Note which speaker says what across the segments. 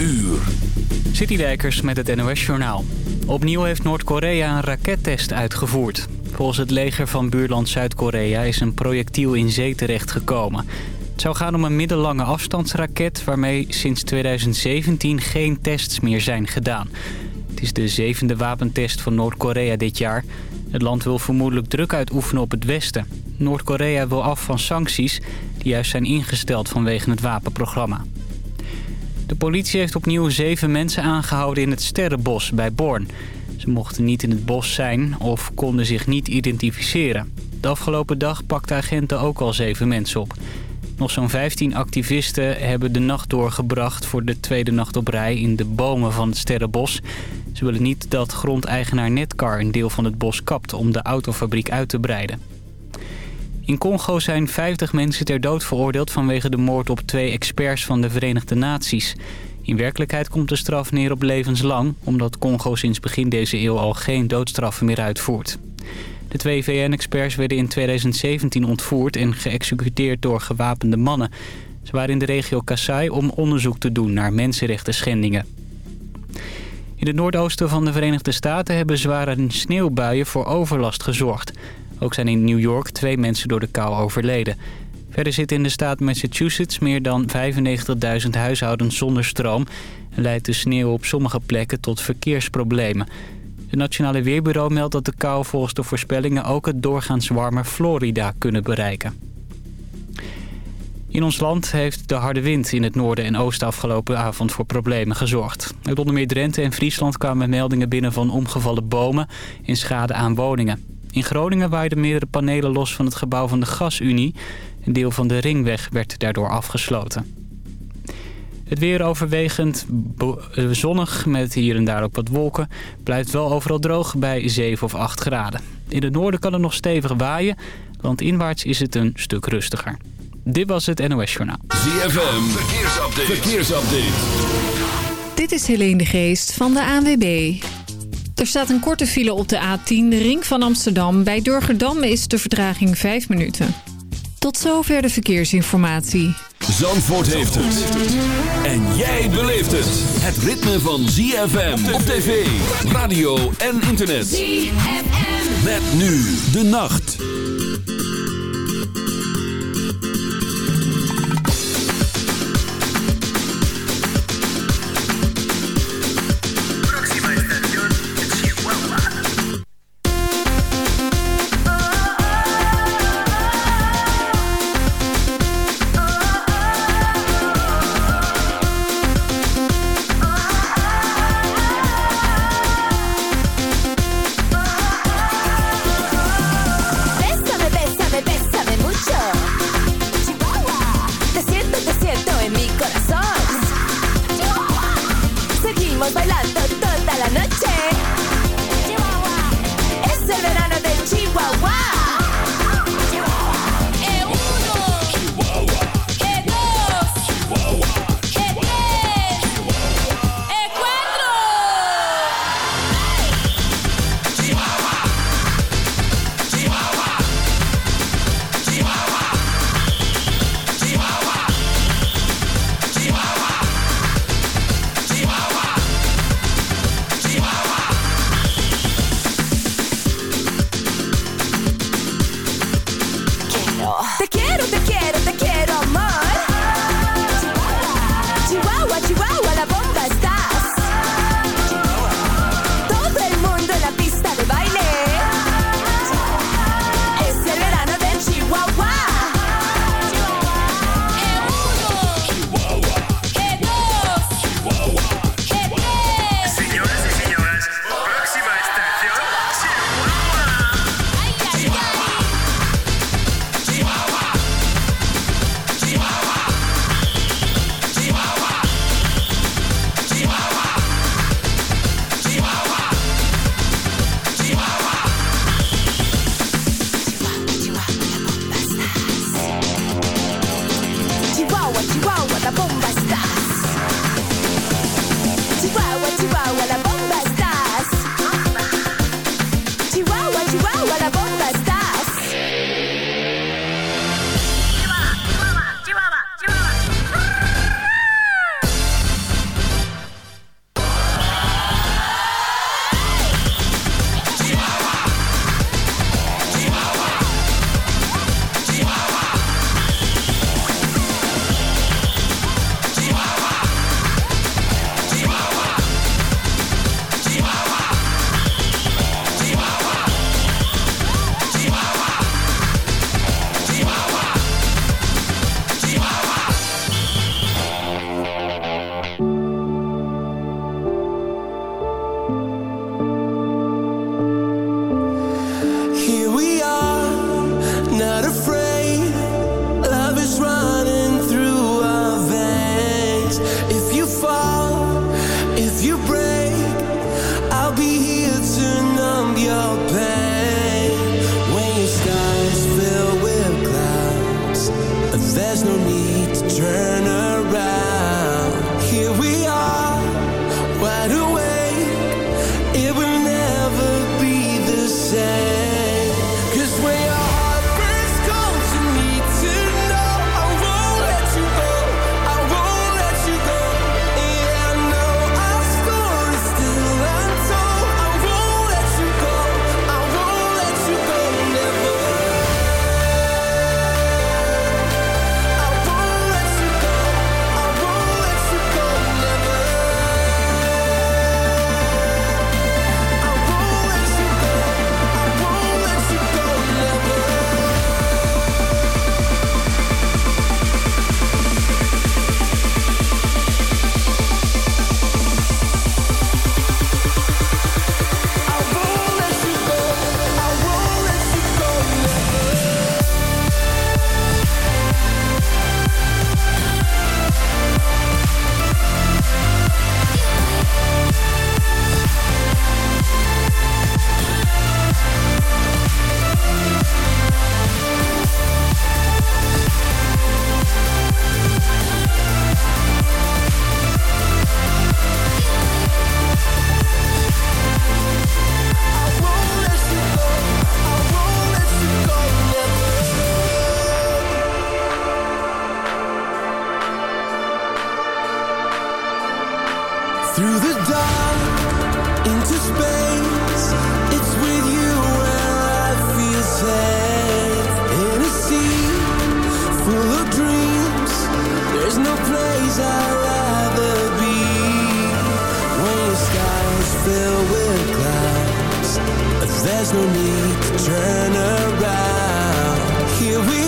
Speaker 1: uur.
Speaker 2: Citydijkers met het NOS Journaal. Opnieuw heeft Noord-Korea een rakettest uitgevoerd. Volgens het leger van buurland Zuid-Korea is een projectiel in zee terechtgekomen. Het zou gaan om een middellange afstandsraket... waarmee sinds 2017 geen tests meer zijn gedaan. Het is de zevende wapentest van Noord-Korea dit jaar. Het land wil vermoedelijk druk uitoefenen op het Westen. Noord-Korea wil af van sancties die juist zijn ingesteld vanwege het wapenprogramma. De politie heeft opnieuw zeven mensen aangehouden in het Sterrenbos bij Born. Ze mochten niet in het bos zijn of konden zich niet identificeren. De afgelopen dag pakten agenten ook al zeven mensen op. Nog zo'n 15 activisten hebben de nacht doorgebracht voor de tweede nacht op rij in de bomen van het Sterrenbos. Ze willen niet dat grondeigenaar Netcar een deel van het bos kapt om de autofabriek uit te breiden. In Congo zijn 50 mensen ter dood veroordeeld vanwege de moord op twee experts van de Verenigde Naties. In werkelijkheid komt de straf neer op levenslang, omdat Congo sinds begin deze eeuw al geen doodstraffen meer uitvoert. De twee VN-experts werden in 2017 ontvoerd en geëxecuteerd door gewapende mannen. Ze waren in de regio Kasai om onderzoek te doen naar mensenrechten schendingen. In het noordoosten van de Verenigde Staten hebben zware sneeuwbuien voor overlast gezorgd. Ook zijn in New York twee mensen door de kou overleden. Verder zitten in de staat Massachusetts meer dan 95.000 huishoudens zonder stroom... en leidt de sneeuw op sommige plekken tot verkeersproblemen. Het Nationale Weerbureau meldt dat de kou volgens de voorspellingen... ook het doorgaans warme Florida kunnen bereiken. In ons land heeft de harde wind in het noorden en oosten afgelopen avond voor problemen gezorgd. Uit onder meer Drenthe en Friesland kwamen meldingen binnen van omgevallen bomen en schade aan woningen. In Groningen waaiden meerdere panelen los van het gebouw van de Gasunie. Een deel van de ringweg werd daardoor afgesloten. Het weer overwegend eh, zonnig met hier en daar ook wat wolken. Blijft wel overal droog bij 7 of 8 graden. In het noorden kan het nog stevig waaien. Landinwaarts is het een stuk rustiger. Dit was het NOS Journaal.
Speaker 1: ZFM, verkeersupdate. verkeersupdate.
Speaker 3: Dit is Helene de Geest van de ANWB. Er staat een korte file op de A10, de ring van Amsterdam. Bij Durgerdam is de vertraging 5 minuten. Tot zover de verkeersinformatie.
Speaker 1: Zandvoort heeft het. En jij beleeft het. Het ritme van ZFM op tv, radio en internet. ZFM. Met nu de nacht.
Speaker 4: through the dark
Speaker 5: into space. It's with you where I feel safe. In a sea full of dreams, there's no place I'd rather be. When the is filled with clouds, there's no need to turn around. Here we.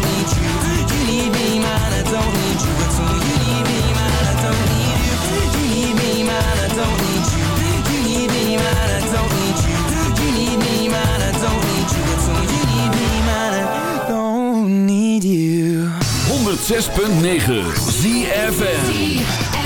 Speaker 6: 106.9 ZFN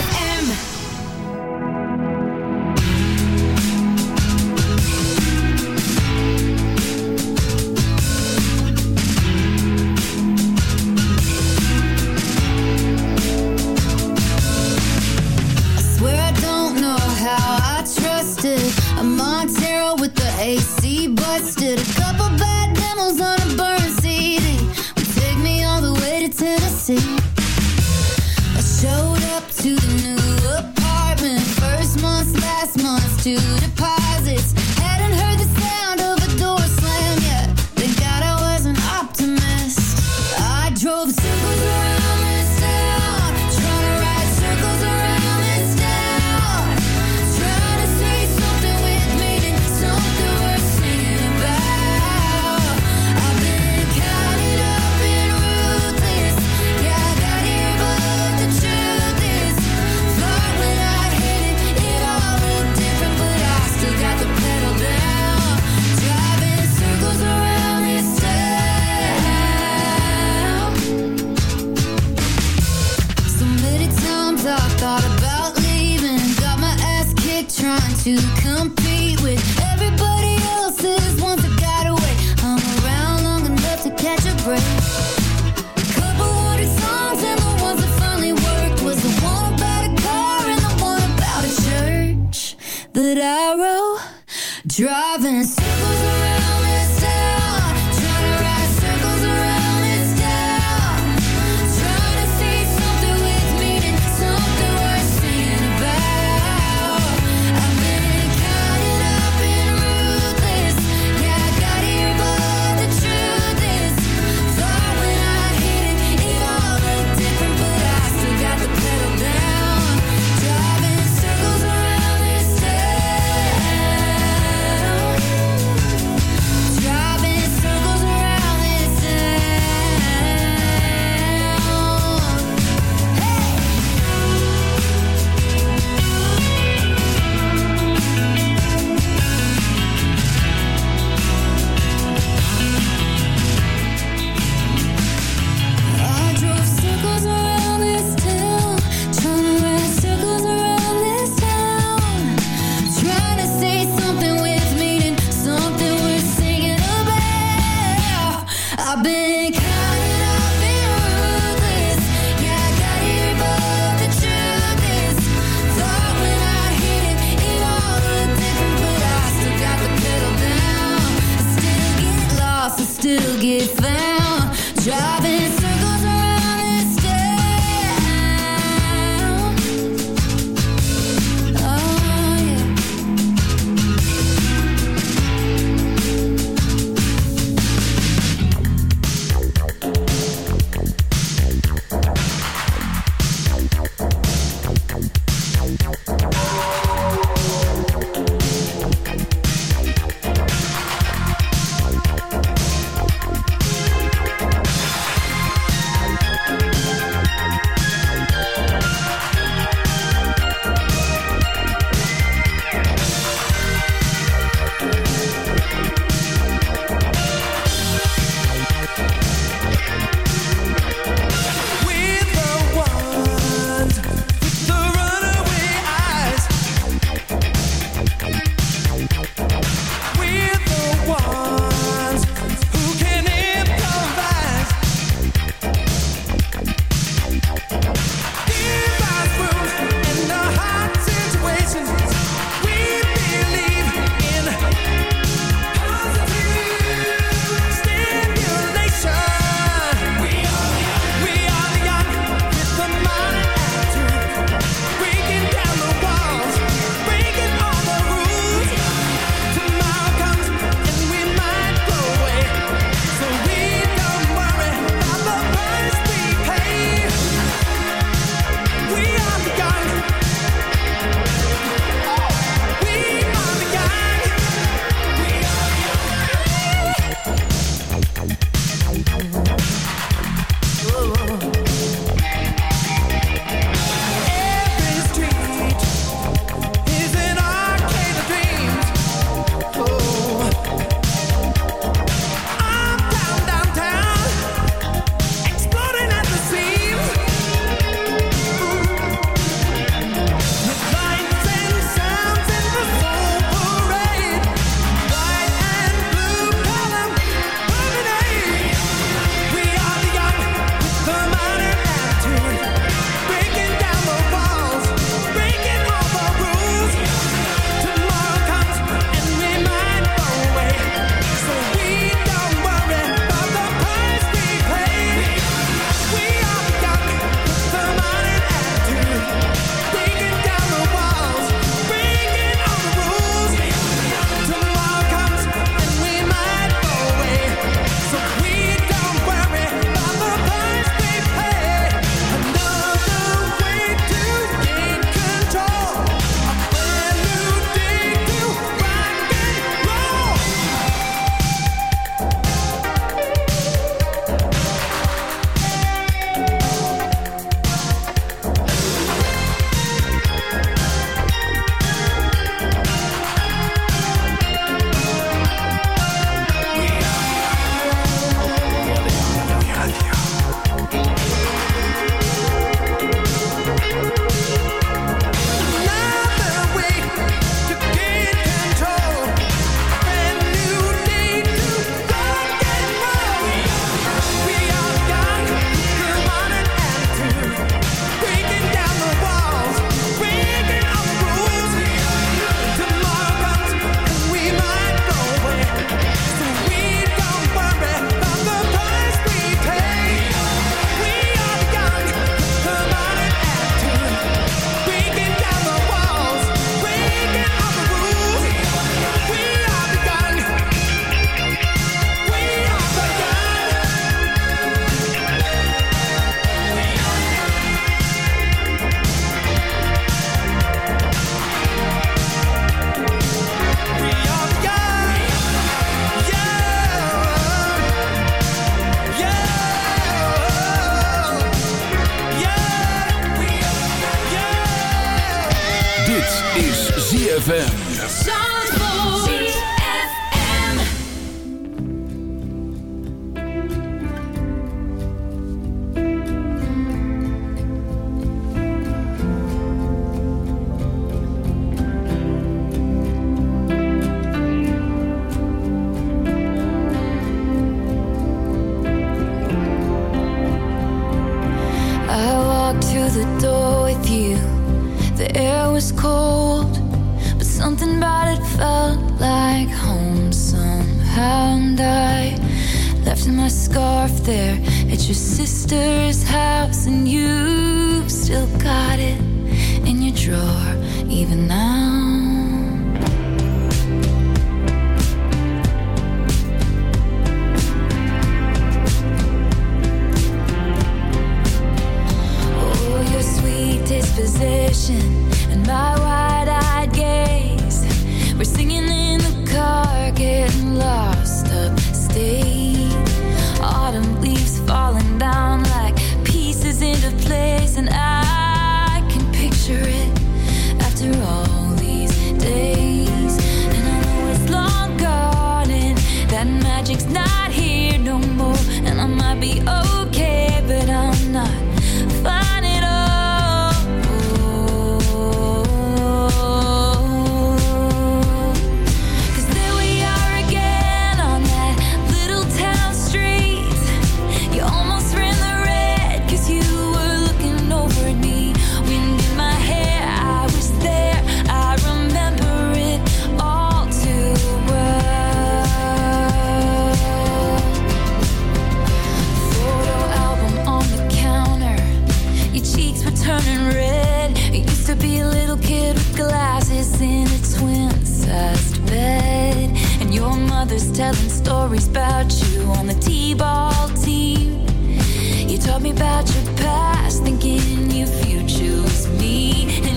Speaker 7: sister Taught me about
Speaker 8: your past, thinking your future was
Speaker 9: me.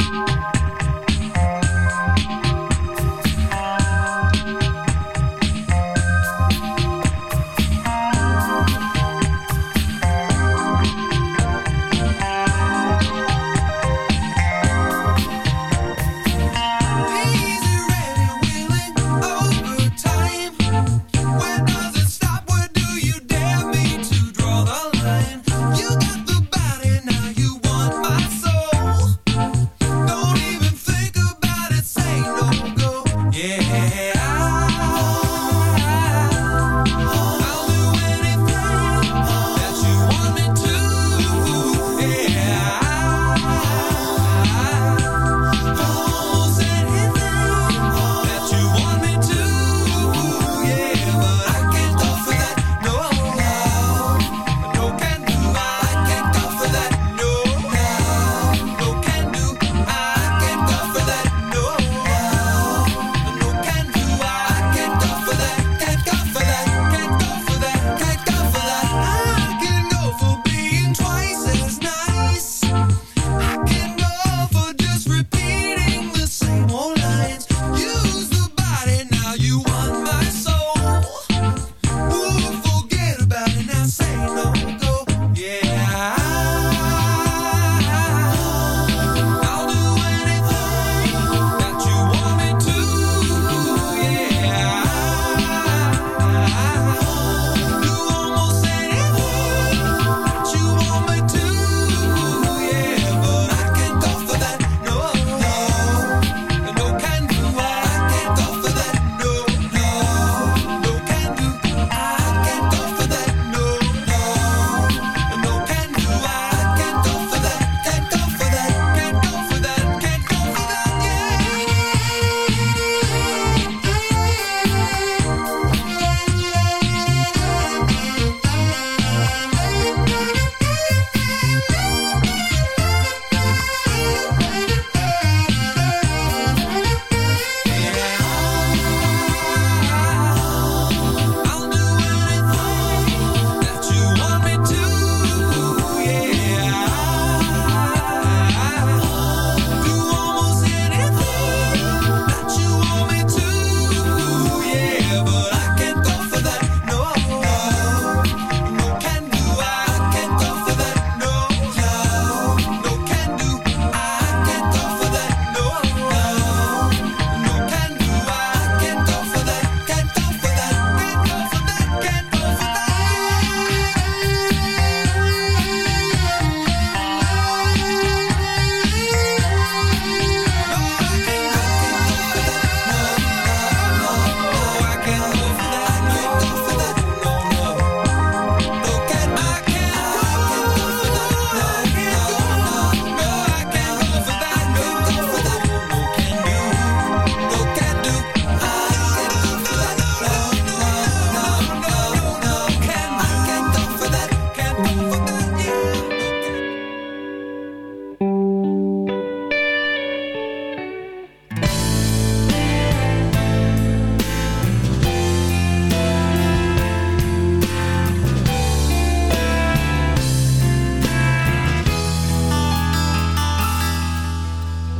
Speaker 9: Música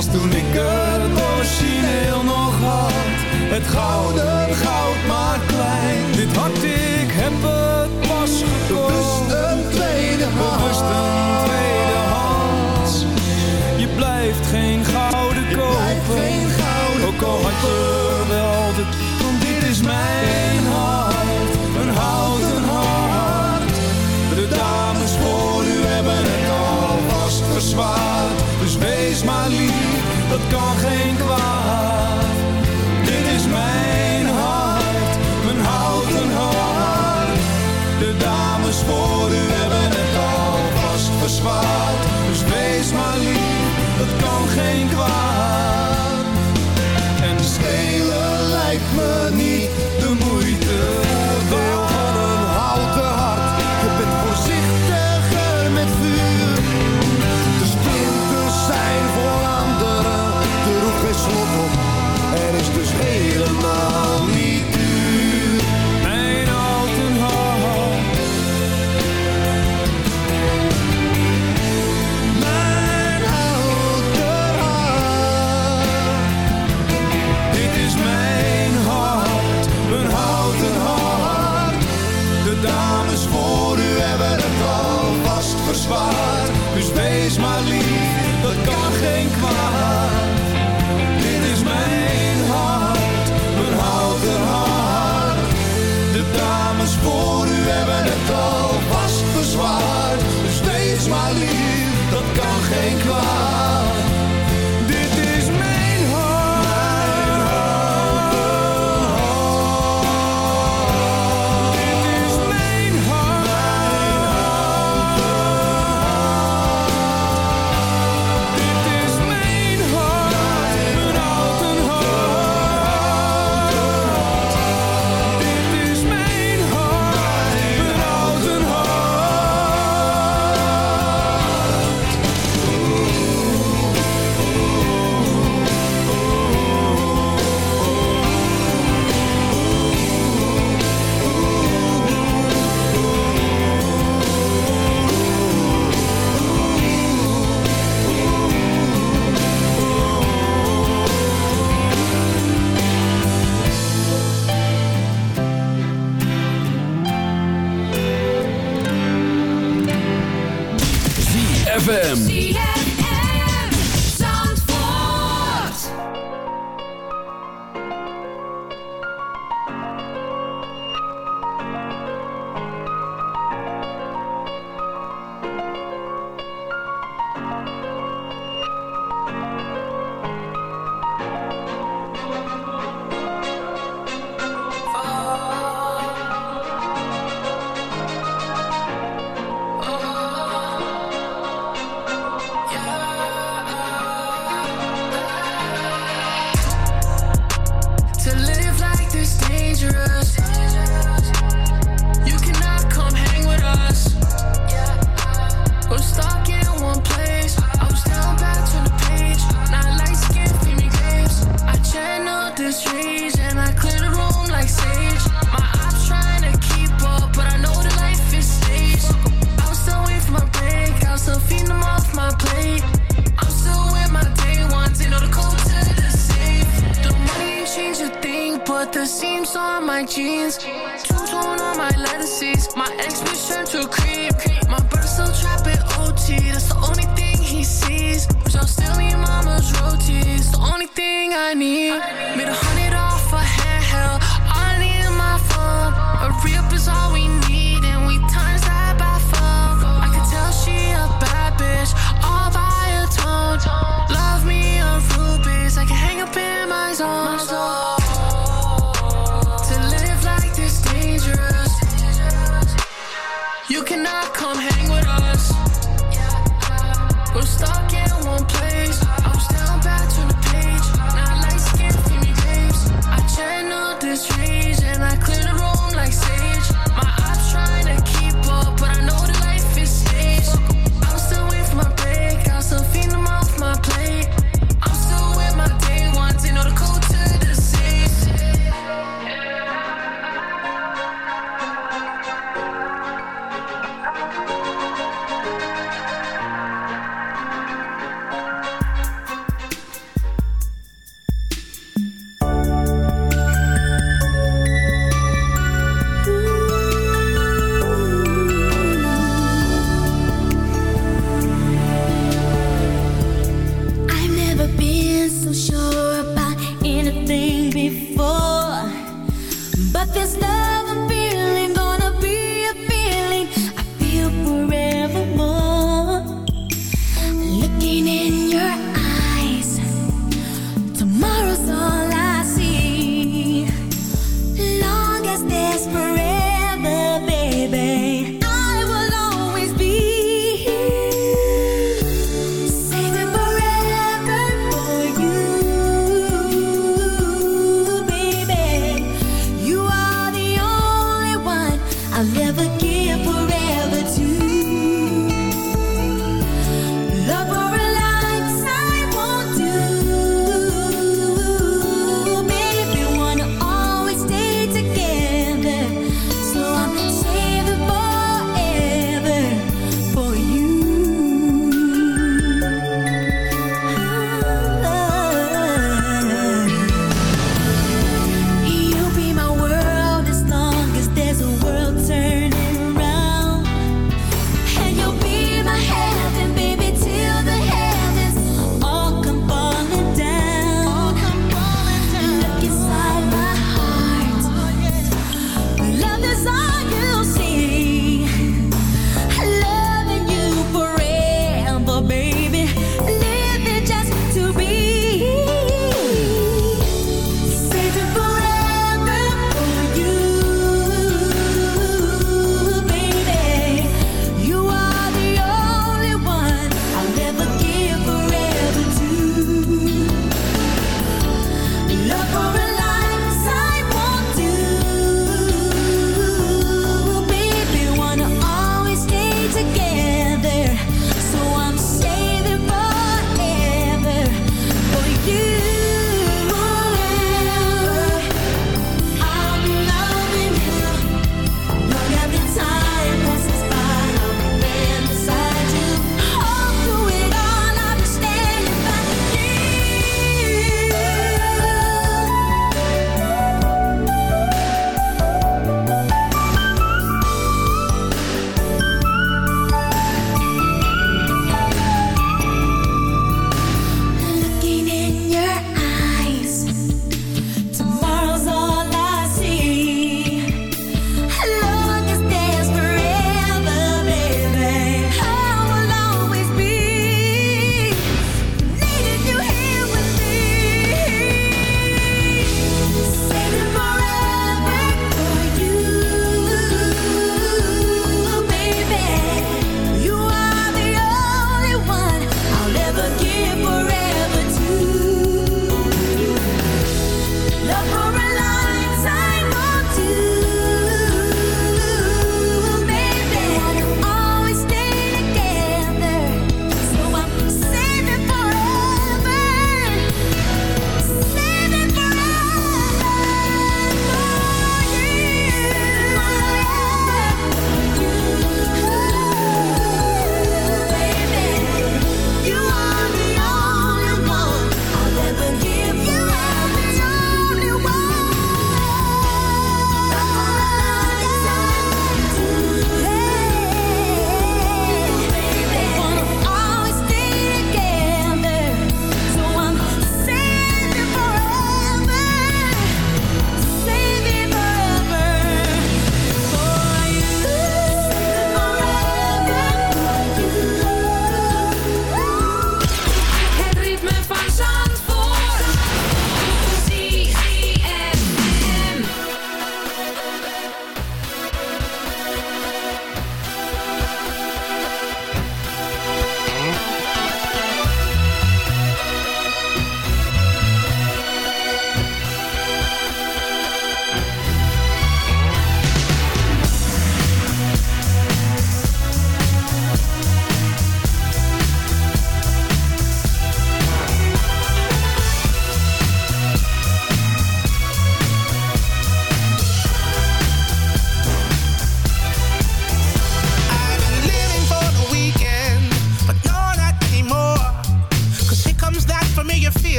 Speaker 10: Als toen ik het origineel nog had, het gouden goud maar klein. Dit hart, ik heb het pas gekocht. Bewust een tweede hand. Bewust een tweede hand. Je blijft geen gouden kopen. Ook al had je wel de... Want dit is mijn hart, een houten hart. De dames voor u hebben het geen het alvast verzwaard. Dus wees maar lief, geen kwaad. En stelen lijkt me niet
Speaker 1: ZFM.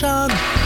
Speaker 6: Conversation,